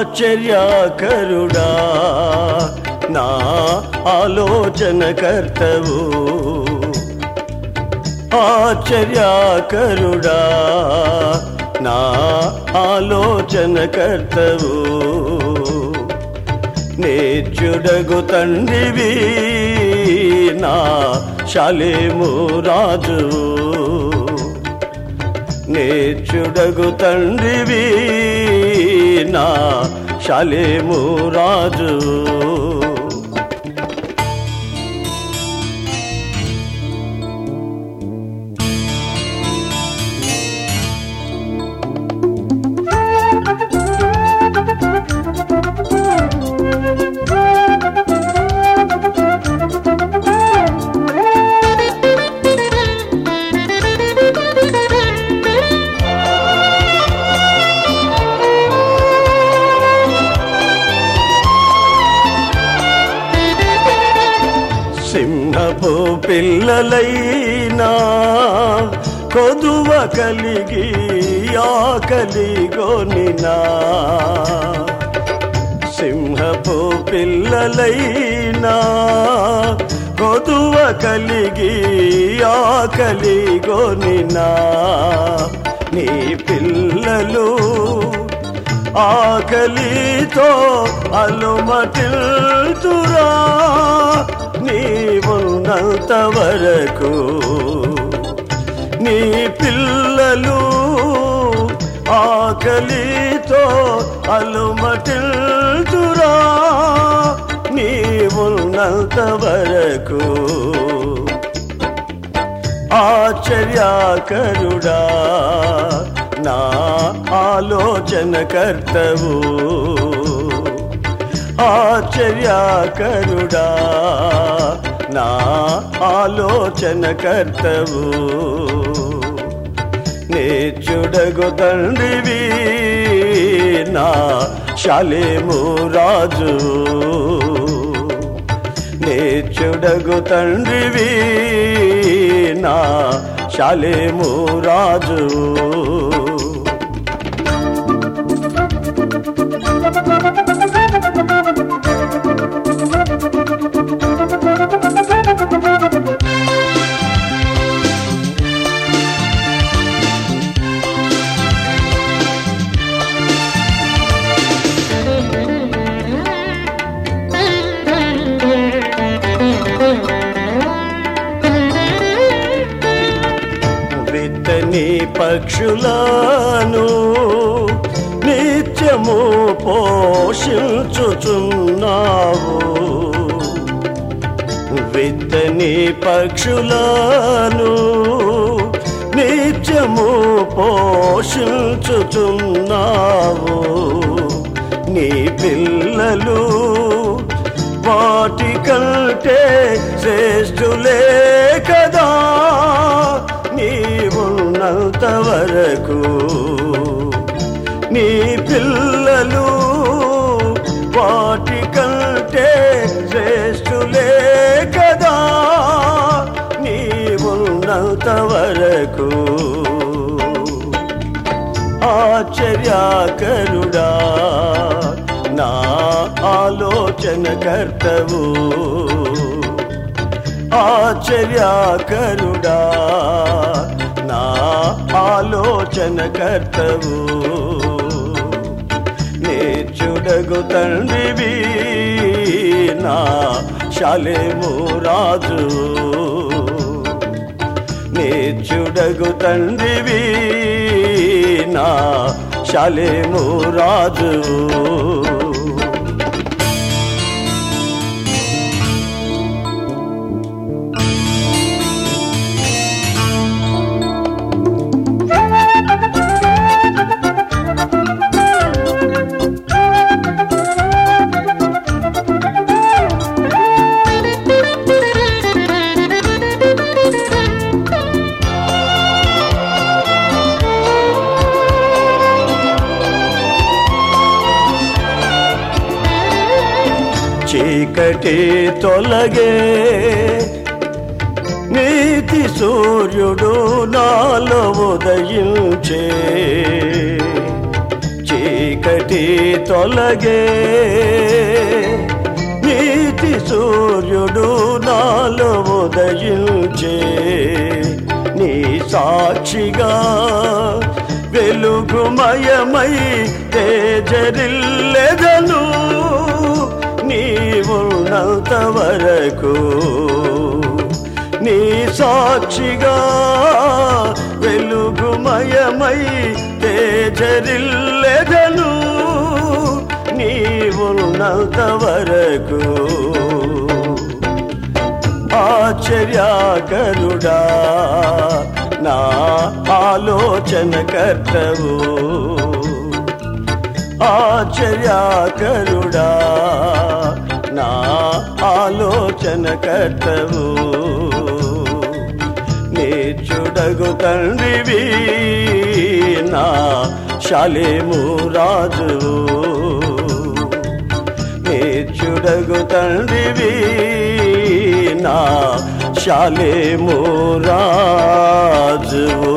ఆశ్చర్యకరుడా నా ఆలోచన కర్తవు ఆశ్చర్యకరుడా నా ఆలోచన కర్తవు నేర్చుడగు తండ్రివి నా శాలేము రాజు నేర్చుడగు తండ్రివి శాలేము రాజు? సింహపు పిల్లలైనా కొదువ కలిగి ఆకలిగొనినా సింహపు పిల్లలైనా కొదువ కలిగి ఆకలిగొనినా నీ పిల్లలు ఆకలితో అలుమటిల్తురా. నీవున్నంత వరకు నీ పిల్లలు ఆకలితో అలుమటిల్తురా. నీవున్నంత వరకు ఆశ్చర్యాకరుడా. నా ఆలోచన కర్తవు ఆశ్చర్యకరుడా నా ఆలోచన కర్తవు నేర్చుడగు తండ్రివి నా శాలేము రాజు. నే నేర్చుడగు తండ్రివి నా శాలేము రాజు? పక్షులను నిత్యము పోషించుచున్నావు. విత్తని పక్షులను నిత్యము పోషించుచున్నావు. నీ పిల్లలు వాటి కంటే ఆశ్చర్యాకరుడా. నా ఆలోచన కర్తవు ఆశ్చర్యాకరుడా. నా ఆలోచన కర్తవు నేర్చుడగు తండ్రివి నా శాలేము రాజు. నేర్చుడగు తండ్రివి నా శాలేము రాజు చీకటి తొలగే. నీతి సూర్యుడు నాలో ఉదయించే. చీకటి తొలగే. నీతి సూర్యుడు నాలో ఉదయించే. నీ సాక్షిగా వెలుగుమయమై తేజరిల్లెదను. వరకు నీ సాక్షిగా వెలుగుమయమై తేజరిల్లెదను. నీవున్నంత వరకు ఆశ్చర్యాకరుడా నా ఆలోచన కర్తవు ఆశ్చర్యాకరుడా నా ఆలోచన కర్తవు నేర్చుడగు తండ్రివి నా శాలేము రాజువు నేర్చుడగు తండ్రివి నా శాలేము రాజువు